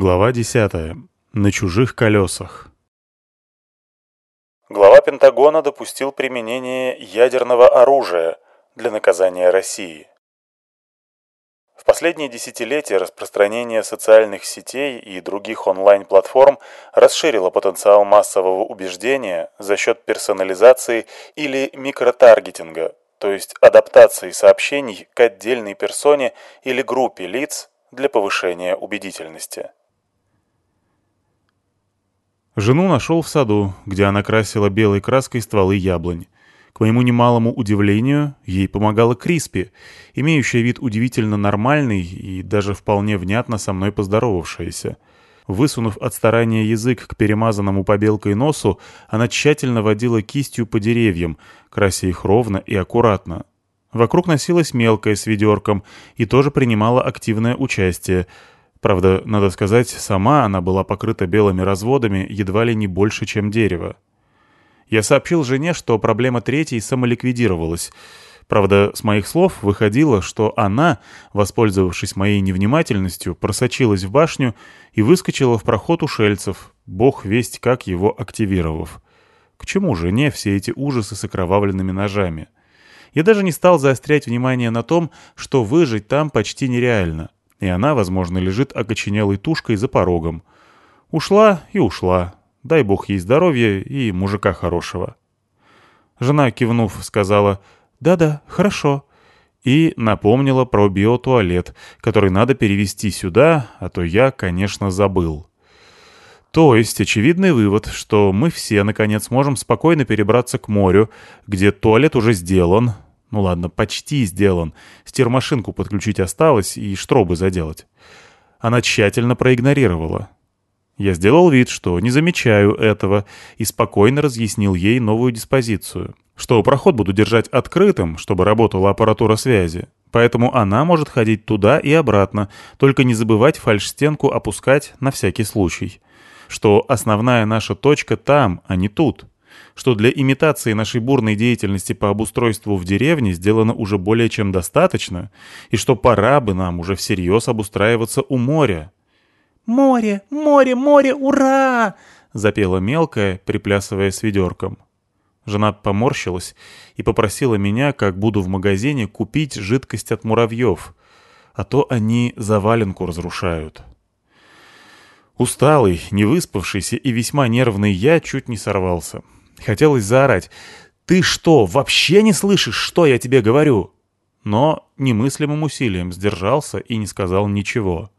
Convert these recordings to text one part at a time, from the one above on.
Глава 10. На чужих колесах. Глава Пентагона допустил применение ядерного оружия для наказания России. В последние десятилетия распространение социальных сетей и других онлайн-платформ расширило потенциал массового убеждения за счет персонализации или микротаргетинга, то есть адаптации сообщений к отдельной персоне или группе лиц для повышения убедительности. Жену нашел в саду, где она красила белой краской стволы яблонь. К моему немалому удивлению, ей помогала Криспи, имеющая вид удивительно нормальный и даже вполне внятно со мной поздоровавшаяся. Высунув от старания язык к перемазанному побелкой носу, она тщательно водила кистью по деревьям, крася их ровно и аккуратно. Вокруг носилась мелкая с ведерком и тоже принимала активное участие — Правда, надо сказать, сама она была покрыта белыми разводами едва ли не больше, чем дерево. Я сообщил жене, что проблема третьей самоликвидировалась. Правда, с моих слов выходило, что она, воспользовавшись моей невнимательностью, просочилась в башню и выскочила в проход у шельцев, бог весть как его активировав. К чему жене все эти ужасы с окровавленными ножами? Я даже не стал заострять внимание на том, что выжить там почти нереально — и она, возможно, лежит окоченелой тушкой за порогом. Ушла и ушла. Дай бог ей здоровья и мужика хорошего. Жена, кивнув, сказала «Да-да, хорошо», и напомнила про биотуалет, который надо перевести сюда, а то я, конечно, забыл. То есть очевидный вывод, что мы все, наконец, можем спокойно перебраться к морю, где туалет уже сделан, ну ладно, почти сделан. Стермашинку подключить осталось и штробы заделать. Она тщательно проигнорировала. Я сделал вид, что не замечаю этого, и спокойно разъяснил ей новую диспозицию. Что проход буду держать открытым, чтобы работала аппаратура связи. Поэтому она может ходить туда и обратно, только не забывать фальшстенку опускать на всякий случай. Что основная наша точка там, а не тут что для имитации нашей бурной деятельности по обустройству в деревне сделано уже более чем достаточно, и что пора бы нам уже всерьез обустраиваться у моря. «Море, море, море, ура!» — запела мелкая, приплясывая с ведерком. Жена поморщилась и попросила меня, как буду в магазине, купить жидкость от муравьев, а то они заваленку разрушают. Усталый, невыспавшийся и весьма нервный я чуть не сорвался. Хотелось заорать. «Ты что, вообще не слышишь, что я тебе говорю?» Но немыслимым усилием сдержался и не сказал ничего.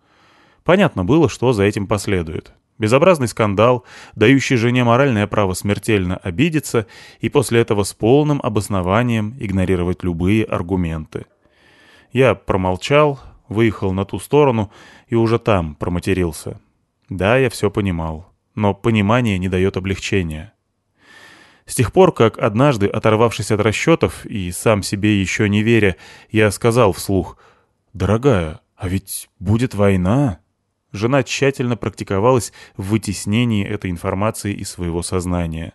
Понятно было, что за этим последует. Безобразный скандал, дающий жене моральное право смертельно обидеться и после этого с полным обоснованием игнорировать любые аргументы. Я промолчал, выехал на ту сторону и уже там проматерился. Да, я все понимал, но понимание не дает облегчения. С тех пор, как однажды, оторвавшись от расчетов и сам себе еще не веря, я сказал вслух «Дорогая, а ведь будет война?» Жена тщательно практиковалась в вытеснении этой информации из своего сознания.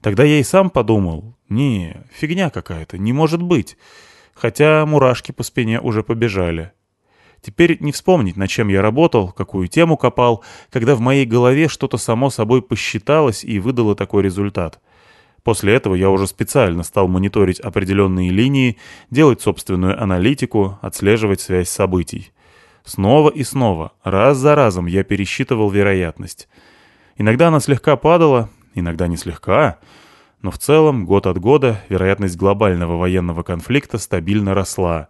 Тогда я и сам подумал «Не, фигня какая-то, не может быть», хотя мурашки по спине уже побежали. Теперь не вспомнить, над чем я работал, какую тему копал, когда в моей голове что-то само собой посчиталось и выдало такой результат — После этого я уже специально стал мониторить определенные линии, делать собственную аналитику, отслеживать связь событий. Снова и снова, раз за разом я пересчитывал вероятность. Иногда она слегка падала, иногда не слегка, но в целом год от года вероятность глобального военного конфликта стабильно росла.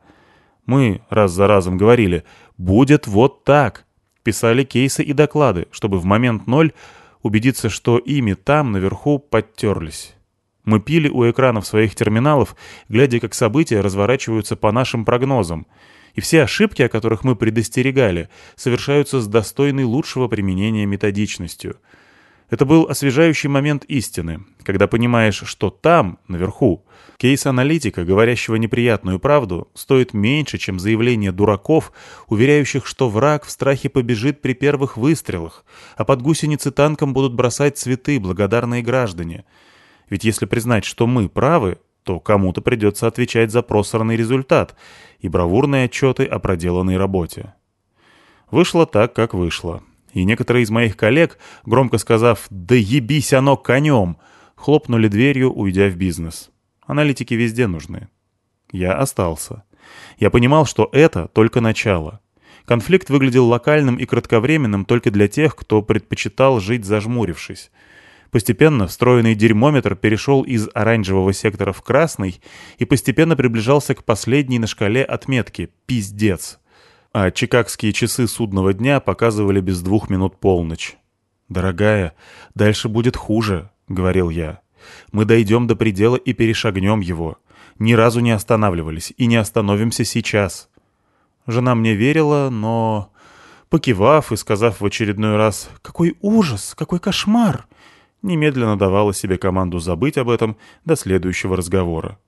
Мы раз за разом говорили «будет вот так», писали кейсы и доклады, чтобы в момент ноль убедиться, что ими там наверху подтерлись. Мы пили у экранов своих терминалов, глядя, как события разворачиваются по нашим прогнозам. И все ошибки, о которых мы предостерегали, совершаются с достойной лучшего применения методичностью. Это был освежающий момент истины, когда понимаешь, что там, наверху, кейс аналитика, говорящего неприятную правду, стоит меньше, чем заявление дураков, уверяющих, что враг в страхе побежит при первых выстрелах, а под гусеницы танком будут бросать цветы благодарные граждане — ведь если признать, что мы правы, то кому-то придется отвечать за просранный результат и бравурные отчеты о проделанной работе. Вышло так, как вышло. и некоторые из моих коллег, громко сказав «Да ебись оно конем!», хлопнули дверью, уйдя в бизнес. Аналитики везде нужны. Я остался. Я понимал, что это только начало. Конфликт выглядел локальным и кратковременным только для тех, кто предпочитал жить зажмурившись. Постепенно встроенный дерьмометр перешел из оранжевого сектора в красный и постепенно приближался к последней на шкале отметке «Пиздец». А чикагские часы судного дня показывали без двух минут полночь. «Дорогая, дальше будет хуже», — говорил я. «Мы дойдем до предела и перешагнем его. Ни разу не останавливались и не остановимся сейчас». Жена мне верила, но... Покивав и сказав в очередной раз «Какой ужас! Какой кошмар!» Немедленно давала себе команду забыть об этом до следующего разговора.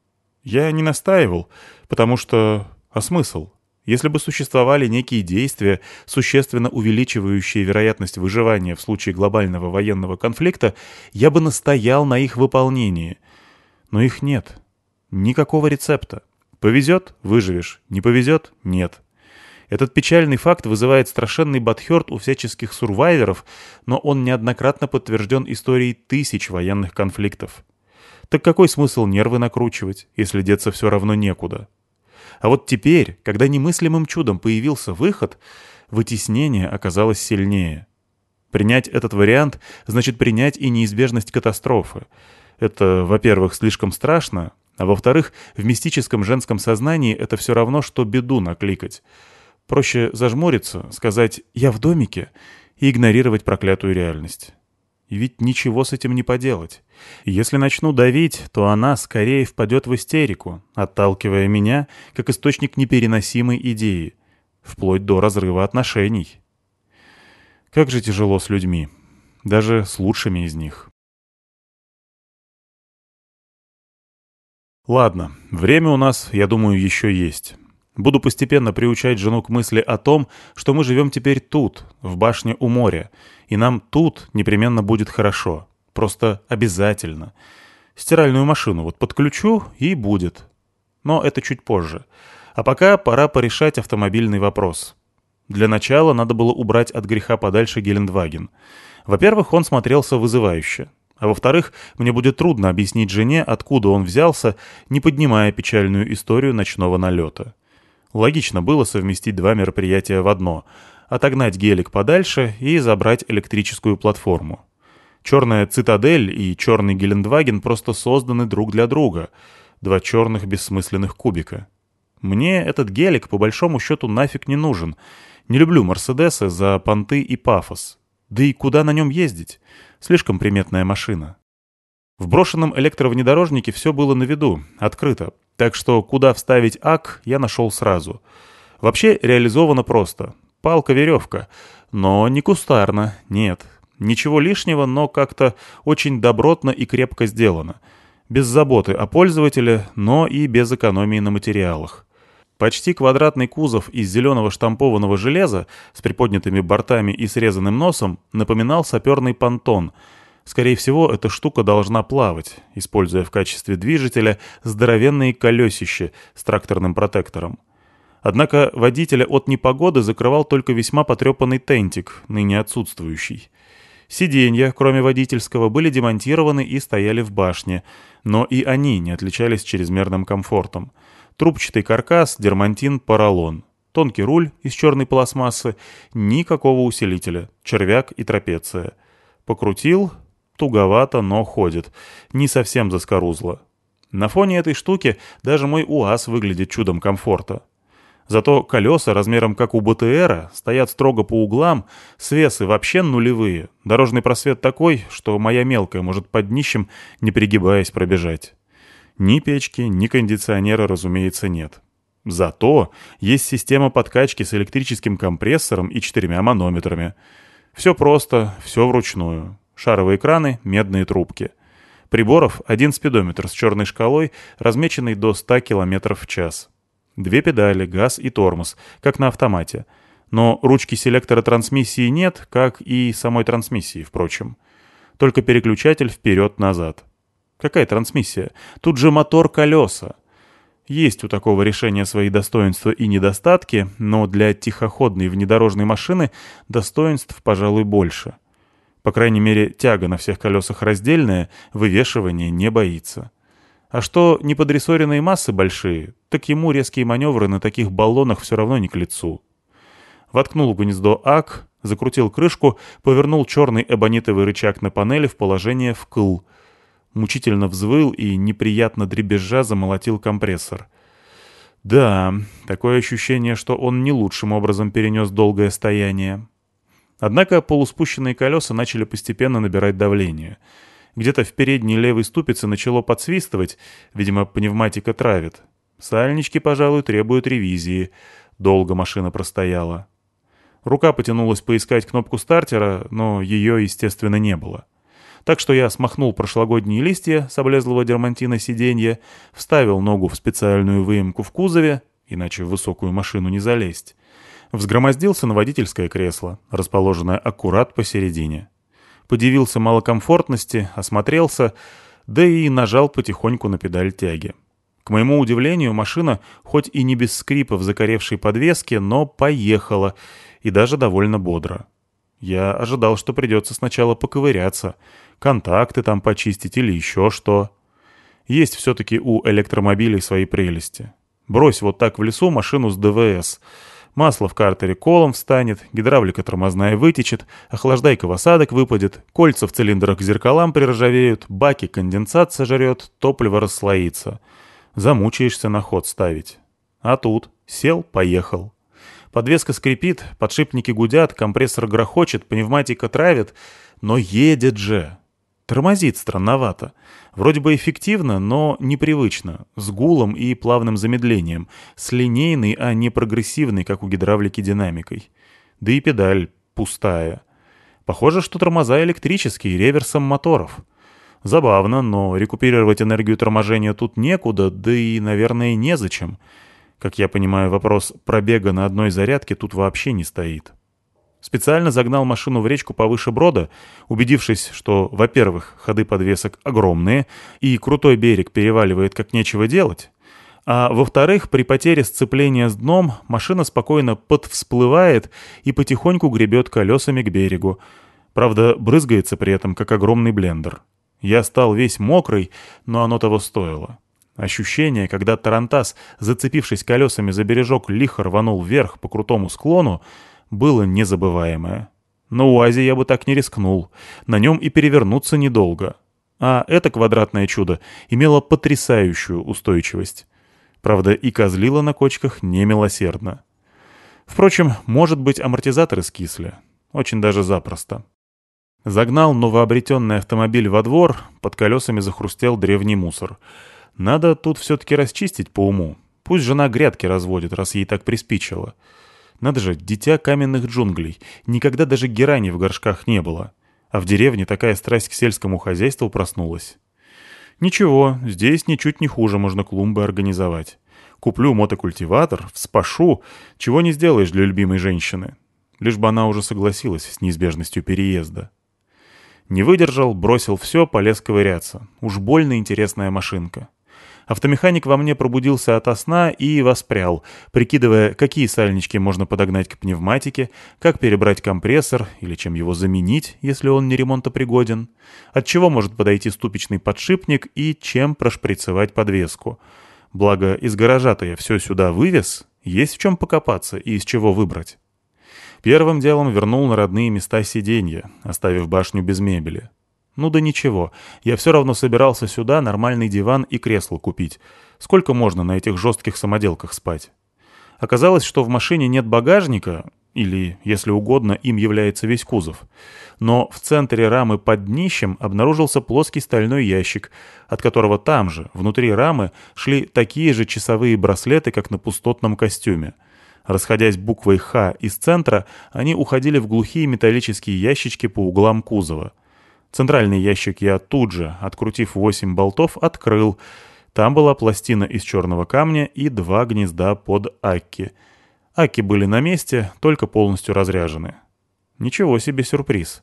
Я не настаивал, потому что... А смысл? Если бы существовали некие действия, существенно увеличивающие вероятность выживания в случае глобального военного конфликта, я бы настоял на их выполнении. Но их нет. Никакого рецепта. Повезет — выживешь, не повезет — нет. Этот печальный факт вызывает страшенный батхерт у всяческих сурвайверов, но он неоднократно подтвержден историей тысяч военных конфликтов. Так какой смысл нервы накручивать, если деться все равно некуда? А вот теперь, когда немыслимым чудом появился выход, вытеснение оказалось сильнее. Принять этот вариант значит принять и неизбежность катастрофы. Это, во-первых, слишком страшно, а во-вторых, в мистическом женском сознании это все равно, что беду накликать. Проще зажмуриться, сказать «я в домике» и игнорировать проклятую реальность. И ведь ничего с этим не поделать. Если начну давить, то она скорее впадет в истерику, отталкивая меня как источник непереносимой идеи, вплоть до разрыва отношений. Как же тяжело с людьми, даже с лучшими из них. Ладно, время у нас, я думаю, еще есть. Буду постепенно приучать жену к мысли о том, что мы живем теперь тут, в башне у моря, и нам тут непременно будет хорошо. Просто обязательно. Стиральную машину вот подключу и будет. Но это чуть позже. А пока пора порешать автомобильный вопрос. Для начала надо было убрать от греха подальше Гелендваген. Во-первых, он смотрелся вызывающе. А во-вторых, мне будет трудно объяснить жене, откуда он взялся, не поднимая печальную историю ночного налета. Логично было совместить два мероприятия в одно — отогнать гелик подальше и забрать электрическую платформу. Черная «Цитадель» и черный «Гелендваген» просто созданы друг для друга. Два черных бессмысленных кубика. Мне этот гелик по большому счету нафиг не нужен. Не люблю «Мерседесы» за понты и пафос. Да и куда на нем ездить? Слишком приметная машина. В брошенном электровнедорожнике все было на виду, открыто, так что куда вставить ак, я нашел сразу. Вообще реализовано просто. Палка-веревка. Но не кустарно, нет. Ничего лишнего, но как-то очень добротно и крепко сделано. Без заботы о пользователе, но и без экономии на материалах. Почти квадратный кузов из зеленого штампованного железа с приподнятыми бортами и срезанным носом напоминал саперный понтон — Скорее всего, эта штука должна плавать, используя в качестве движителя здоровенные колесища с тракторным протектором. Однако водителя от непогоды закрывал только весьма потрепанный тентик, ныне отсутствующий. Сиденья, кроме водительского, были демонтированы и стояли в башне, но и они не отличались чрезмерным комфортом. Трубчатый каркас, дермантин, поролон. Тонкий руль из черной пластмассы, никакого усилителя, червяк и трапеция. Покрутил, Туговато, но ходит. Не совсем заскорузло. На фоне этой штуки даже мой УАЗ выглядит чудом комфорта. Зато колеса размером как у БТРа стоят строго по углам, свесы вообще нулевые. Дорожный просвет такой, что моя мелкая может под днищем, не пригибаясь, пробежать. Ни печки, ни кондиционера, разумеется, нет. Зато есть система подкачки с электрическим компрессором и четырьмя манометрами. Все просто, все вручную. Шаровые краны, медные трубки. Приборов один спидометр с черной шкалой, размеченный до 100 км в час. Две педали, газ и тормоз, как на автомате. Но ручки селектора трансмиссии нет, как и самой трансмиссии, впрочем. Только переключатель вперед-назад. Какая трансмиссия? Тут же мотор-колеса. Есть у такого решения свои достоинства и недостатки, но для тихоходной внедорожной машины достоинств, пожалуй, больше. По крайней мере, тяга на всех колесах раздельная, вывешивание не боится. А что неподрессоренные массы большие, так ему резкие маневры на таких баллонах все равно не к лицу. Воткнул в гнездо ак, закрутил крышку, повернул черный эбонитовый рычаг на панели в положение вкл. Мучительно взвыл и неприятно дребезжа замолотил компрессор. Да, такое ощущение, что он не лучшим образом перенес долгое стояние. Однако полуспущенные колеса начали постепенно набирать давление. Где-то в передней левой ступице начало подсвистывать, видимо, пневматика травит. Сальнички, пожалуй, требуют ревизии. Долго машина простояла. Рука потянулась поискать кнопку стартера, но ее, естественно, не было. Так что я смахнул прошлогодние листья с облезлого дермантина сиденья, вставил ногу в специальную выемку в кузове, иначе в высокую машину не залезть, взгромоздился на водительское кресло, расположенное аккурат посередине. Подивился малокомфортности, осмотрелся, да и нажал потихоньку на педаль тяги. К моему удивлению, машина, хоть и не без скрипа в закоревшей подвеске, но поехала, и даже довольно бодро. Я ожидал, что придется сначала поковыряться, контакты там почистить или еще что. Есть все-таки у электромобилей свои прелести. Брось вот так в лесу машину с ДВС. Масло в картере колом встанет, гидравлика тормозная вытечет, охлаждайка в осадок выпадет, кольца в цилиндрах к зеркалам приржавеют, баки конденсат сожрет, топливо расслоится. Замучаешься на ход ставить. А тут сел, поехал. Подвеска скрипит, подшипники гудят, компрессор грохочет, пневматика травит, но едет же. Тормозит странновато. Вроде бы эффективно, но непривычно, с гулом и плавным замедлением, с линейной, а не прогрессивной, как у гидравлики, динамикой. Да и педаль пустая. Похоже, что тормоза электрические, реверсом моторов. Забавно, но рекуперировать энергию торможения тут некуда, да и, наверное, незачем. Как я понимаю, вопрос пробега на одной зарядке тут вообще не стоит. Специально загнал машину в речку повыше брода, убедившись, что, во-первых, ходы подвесок огромные, и крутой берег переваливает как нечего делать, а во-вторых, при потере сцепления с дном машина спокойно подвсплывает и потихоньку гребет колесами к берегу. Правда, брызгается при этом, как огромный блендер. Я стал весь мокрый, но оно того стоило. Ощущение, когда Тарантас, зацепившись колесами за бережок, лихо рванул вверх по крутому склону, было незабываемое. На УАЗе я бы так не рискнул. На нем и перевернуться недолго. А это квадратное чудо имело потрясающую устойчивость. Правда, и козлило на кочках немилосердно. Впрочем, может быть, амортизаторы скисли. Очень даже запросто. Загнал новообретенный автомобиль во двор, под колесами захрустел древний мусор — надо тут все-таки расчистить по уму. Пусть жена грядки разводит, раз ей так приспичило. Надо же, дитя каменных джунглей. Никогда даже герани в горшках не было. А в деревне такая страсть к сельскому хозяйству проснулась. Ничего, здесь ничуть не хуже можно клумбы организовать. Куплю мотокультиватор, вспашу, чего не сделаешь для любимой женщины. Лишь бы она уже согласилась с неизбежностью переезда. Не выдержал, бросил все, полез ковыряться. Уж больно интересная машинка. Автомеханик во мне пробудился ото сна и воспрял, прикидывая, какие сальнички можно подогнать к пневматике, как перебрать компрессор или чем его заменить, если он не ремонтопригоден, от чего может подойти ступичный подшипник и чем прошприцевать подвеску. Благо, из гаража-то я все сюда вывез, есть в чем покопаться и из чего выбрать. Первым делом вернул на родные места сиденья, оставив башню без мебели. Ну да ничего, я все равно собирался сюда нормальный диван и кресло купить. Сколько можно на этих жестких самоделках спать? Оказалось, что в машине нет багажника, или, если угодно, им является весь кузов. Но в центре рамы под днищем обнаружился плоский стальной ящик, от которого там же, внутри рамы, шли такие же часовые браслеты, как на пустотном костюме. Расходясь буквой «Х» из центра, они уходили в глухие металлические ящички по углам кузова — Центральный ящик я тут же, открутив восемь болтов, открыл. Там была пластина из черного камня и два гнезда под акки. Акки были на месте, только полностью разряжены. Ничего себе сюрприз.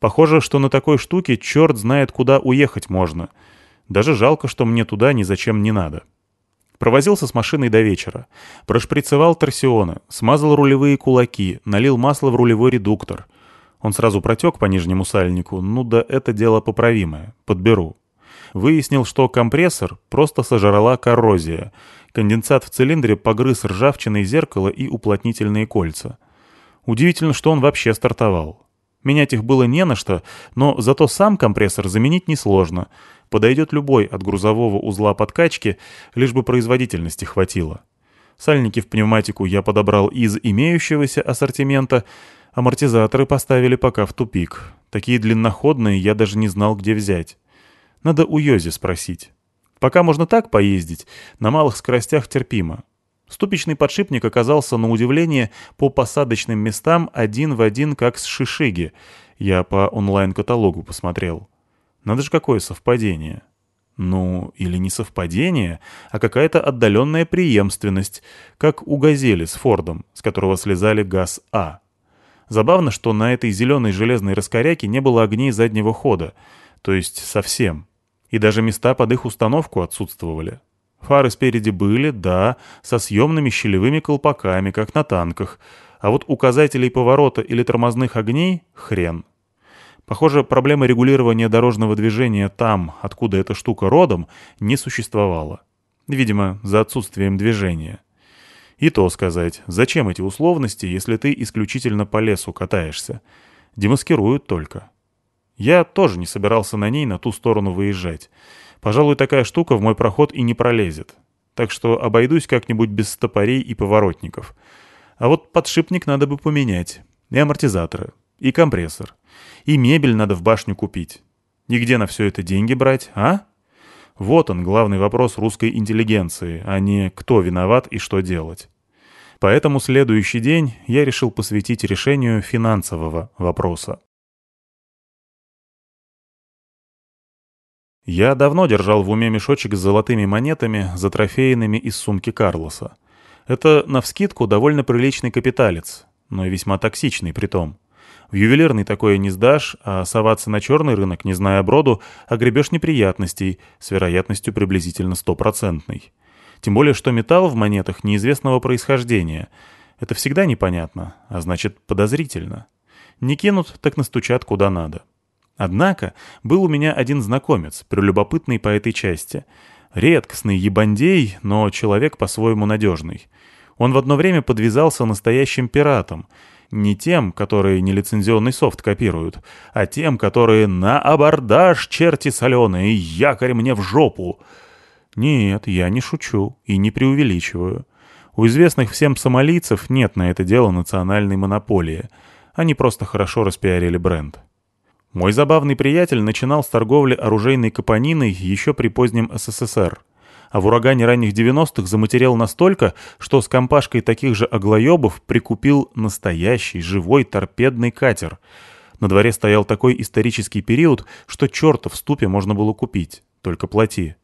Похоже, что на такой штуке черт знает, куда уехать можно. Даже жалко, что мне туда ни зачем не надо. Провозился с машиной до вечера. Прошприцевал торсионы, смазал рулевые кулаки, налил масло в рулевой редуктор. Он сразу протек по нижнему сальнику, ну да это дело поправимое, подберу. Выяснил, что компрессор просто сожрала коррозия. Конденсат в цилиндре погрыз ржавчиной зеркало и уплотнительные кольца. Удивительно, что он вообще стартовал. Менять их было не на что, но зато сам компрессор заменить несложно. Подойдет любой от грузового узла подкачки, лишь бы производительности хватило. Сальники в пневматику я подобрал из имеющегося ассортимента, амортизаторы поставили пока в тупик. Такие длинноходные я даже не знал, где взять. Надо у Йози спросить. Пока можно так поездить, на малых скоростях терпимо. Ступичный подшипник оказался, на удивление, по посадочным местам один в один, как с Шишиги. Я по онлайн-каталогу посмотрел. Надо же какое совпадение. Ну, или не совпадение, а какая-то отдаленная преемственность, как у «Газели» с Фордом, с которого слезали ГАЗ-А. Забавно, что на этой зеленой железной раскоряке не было огней заднего хода, то есть совсем. И даже места под их установку отсутствовали. Фары спереди были, да, со съемными щелевыми колпаками, как на танках, а вот указателей поворота или тормозных огней — хрен. Похоже, проблема регулирования дорожного движения там, откуда эта штука родом, не существовала. Видимо, за отсутствием движения. И то сказать, зачем эти условности, если ты исключительно по лесу катаешься? Демаскируют только. Я тоже не собирался на ней на ту сторону выезжать. Пожалуй, такая штука в мой проход и не пролезет. Так что обойдусь как-нибудь без стопорей и поворотников. А вот подшипник надо бы поменять. И амортизаторы. И компрессор. И мебель надо в башню купить. И где на все это деньги брать, а? Вот он, главный вопрос русской интеллигенции, а не кто виноват и что делать. Поэтому следующий день я решил посвятить решению финансового вопроса. Я давно держал в уме мешочек с золотыми монетами, затрофеянными из сумки Карлоса. Это, навскидку, довольно приличный капиталец, но и весьма токсичный при том. В ювелирный такое не сдашь, а соваться на черный рынок, не зная броду, огребешь неприятностей с вероятностью приблизительно стопроцентной. Тем более, что металл в монетах неизвестного происхождения. Это всегда непонятно, а значит подозрительно. Не кинут, так настучат куда надо. Однако был у меня один знакомец, прелюбопытный по этой части. Редкостный ебандей, но человек по-своему надежный. Он в одно время подвязался настоящим пиратом. Не тем, которые нелицензионный софт копируют, а тем, которые на абордаж, черти соленые, якорь мне в жопу. Нет, я не шучу и не преувеличиваю. У известных всем сомалийцев нет на это дело национальной монополии. Они просто хорошо распиарили бренд. Мой забавный приятель начинал с торговли оружейной капониной еще при позднем СССР. А в урагане ранних 90-х заматерел настолько, что с компашкой таких же оглоебов прикупил настоящий живой торпедный катер. На дворе стоял такой исторический период, что черта в ступе можно было купить, только плати.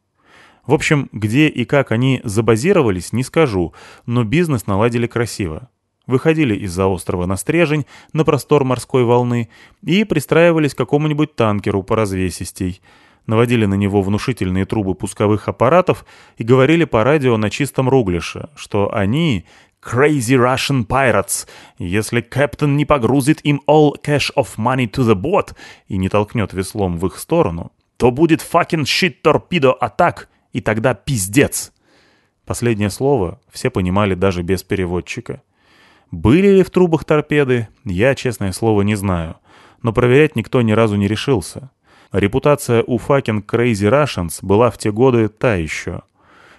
В общем, где и как они забазировались, не скажу, но бизнес наладили красиво выходили из-за острова на стрежень, на простор морской волны и пристраивались к какому-нибудь танкеру по развесистей, наводили на него внушительные трубы пусковых аппаратов и говорили по радио на чистом руглише, что они «Crazy Russian Pirates», если капитан не погрузит им all cash of money to the boat и не толкнет веслом в их сторону, то будет fucking shit torpedo attack, и тогда пиздец. Последнее слово все понимали даже без переводчика. Были ли в трубах торпеды, я, честное слово, не знаю. Но проверять никто ни разу не решился. Репутация у fucking Crazy Russians была в те годы та еще.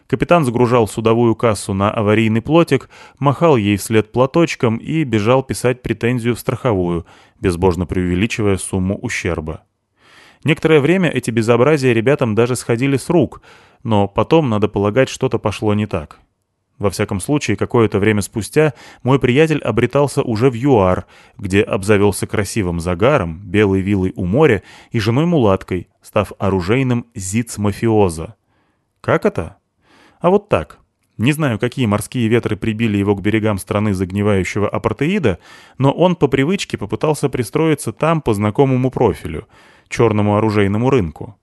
Капитан загружал судовую кассу на аварийный плотик, махал ей вслед платочком и бежал писать претензию в страховую, безбожно преувеличивая сумму ущерба. Некоторое время эти безобразия ребятам даже сходили с рук, но потом, надо полагать, что-то пошло не так. Во всяком случае, какое-то время спустя мой приятель обретался уже в ЮАР, где обзавелся красивым загаром, белой виллой у моря и женой-мулаткой, став оружейным зиц-мафиоза. Как это? А вот так. Не знаю, какие морские ветры прибили его к берегам страны загнивающего апартеида, но он по привычке попытался пристроиться там по знакомому профилю — черному оружейному рынку.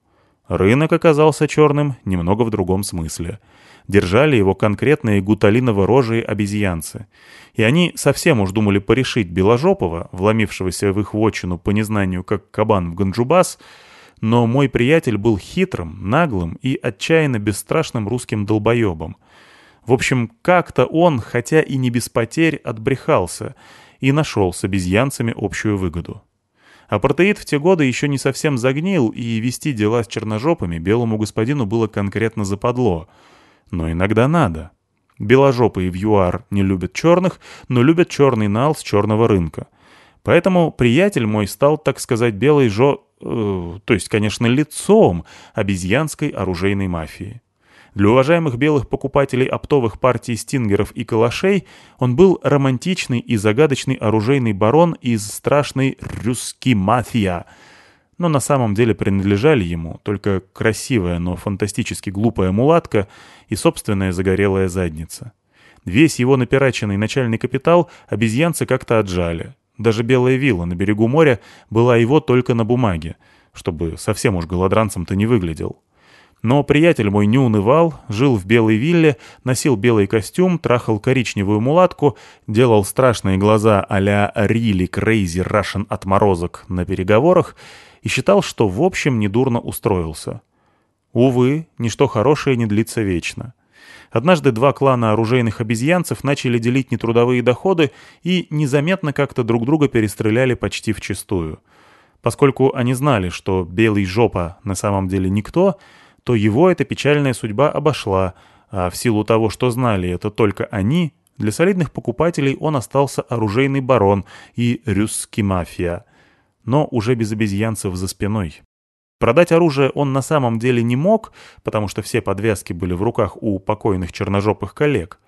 Рынок оказался черным немного в другом смысле — держали его конкретные гуталиново-рожие обезьянцы. И они совсем уж думали порешить Беложопова, вломившегося в их вотчину по незнанию как кабан в Ганджубас, но мой приятель был хитрым, наглым и отчаянно бесстрашным русским долбоебом. В общем, как-то он, хотя и не без потерь, отбрехался и нашел с обезьянцами общую выгоду. Апартеид в те годы еще не совсем загнил, и вести дела с черножопами белому господину было конкретно западло. Но иногда надо. Беложопые в ЮАР не любят черных, но любят черный нал с черного рынка. Поэтому приятель мой стал, так сказать, белой жо... Э, то есть, конечно, лицом обезьянской оружейной мафии. Для уважаемых белых покупателей оптовых партий стингеров и калашей он был романтичный и загадочный оружейный барон из страшной «Русский мафия», но на самом деле принадлежали ему только красивая, но фантастически глупая мулатка и собственная загорелая задница. Весь его напираченный начальный капитал обезьянцы как-то отжали. Даже белая вилла на берегу моря была его только на бумаге, чтобы совсем уж голодранцем-то не выглядел. Но приятель мой не унывал, жил в белой вилле, носил белый костюм, трахал коричневую мулатку, делал страшные глаза а-ля «Really Crazy Russian отморозок» на переговорах и считал, что в общем недурно устроился. Увы, ничто хорошее не длится вечно. Однажды два клана оружейных обезьянцев начали делить нетрудовые доходы и незаметно как-то друг друга перестреляли почти вчистую. Поскольку они знали, что белый жопа на самом деле никто — то его эта печальная судьба обошла, а в силу того, что знали это только они, для солидных покупателей он остался оружейный барон и рюсский мафия, но уже без обезьянцев за спиной. Продать оружие он на самом деле не мог, потому что все подвязки были в руках у покойных черножопых коллег,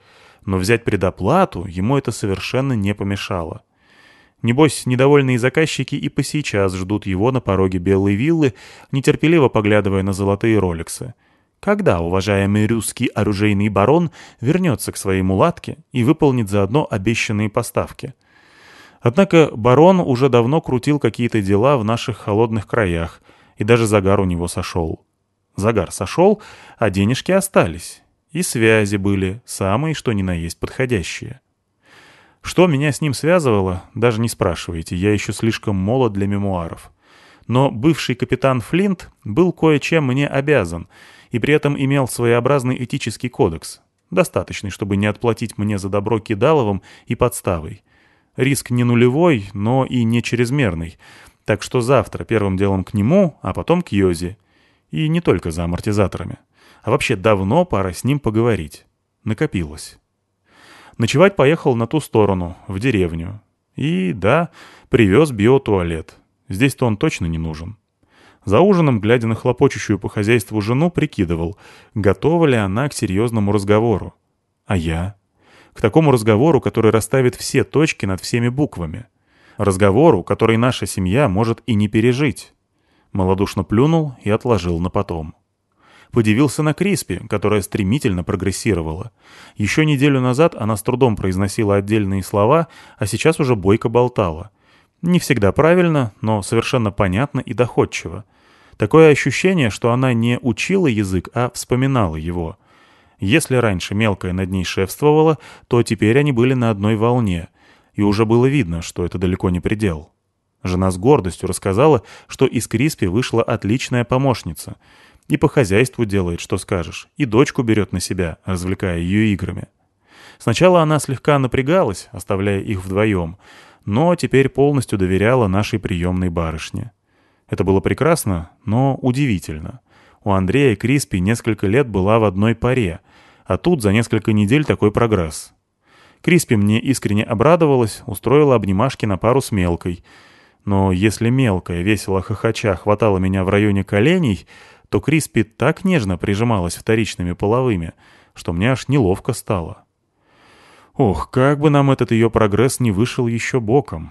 но взять предоплату ему это совершенно не помешало. Небось, недовольные заказчики и по сейчас ждут его на пороге белой виллы, нетерпеливо поглядывая на золотые роликсы. Когда уважаемый русский оружейный барон вернется к своей мулатке и выполнит заодно обещанные поставки? Однако барон уже давно крутил какие-то дела в наших холодных краях, и даже загар у него сошел. Загар сошел, а денежки остались. И связи были, самые что ни на есть подходящие. Что меня с ним связывало, даже не спрашивайте, я еще слишком молод для мемуаров. Но бывший капитан Флинт был кое-чем мне обязан, и при этом имел своеобразный этический кодекс, достаточный, чтобы не отплатить мне за добро кидаловым и подставой. Риск не нулевой, но и не чрезмерный, так что завтра первым делом к нему, а потом к Йозе. И не только за амортизаторами. А вообще давно пора с ним поговорить. Накопилось. Ночевать поехал на ту сторону, в деревню. И, да, привез биотуалет. Здесь-то он точно не нужен. За ужином, глядя на хлопочущую по хозяйству жену, прикидывал, готова ли она к серьезному разговору. А я? К такому разговору, который расставит все точки над всеми буквами. Разговору, который наша семья может и не пережить. Молодушно плюнул и отложил на потом. Подивился на Криспи, которая стремительно прогрессировала. Еще неделю назад она с трудом произносила отдельные слова, а сейчас уже бойко болтала. Не всегда правильно, но совершенно понятно и доходчиво. Такое ощущение, что она не учила язык, а вспоминала его. Если раньше мелкая над ней шефствовала, то теперь они были на одной волне, и уже было видно, что это далеко не предел. Жена с гордостью рассказала, что из Криспи вышла отличная помощница — и по хозяйству делает, что скажешь, и дочку берет на себя, развлекая ее играми. Сначала она слегка напрягалась, оставляя их вдвоем, но теперь полностью доверяла нашей приемной барышне. Это было прекрасно, но удивительно. У Андрея Криспи несколько лет была в одной паре, а тут за несколько недель такой прогресс. Криспи мне искренне обрадовалась, устроила обнимашки на пару с мелкой. Но если мелкая, весело хохоча, хватала меня в районе коленей, то Криспи так нежно прижималась вторичными половыми, что мне аж неловко стало. Ох, как бы нам этот ее прогресс не вышел еще боком.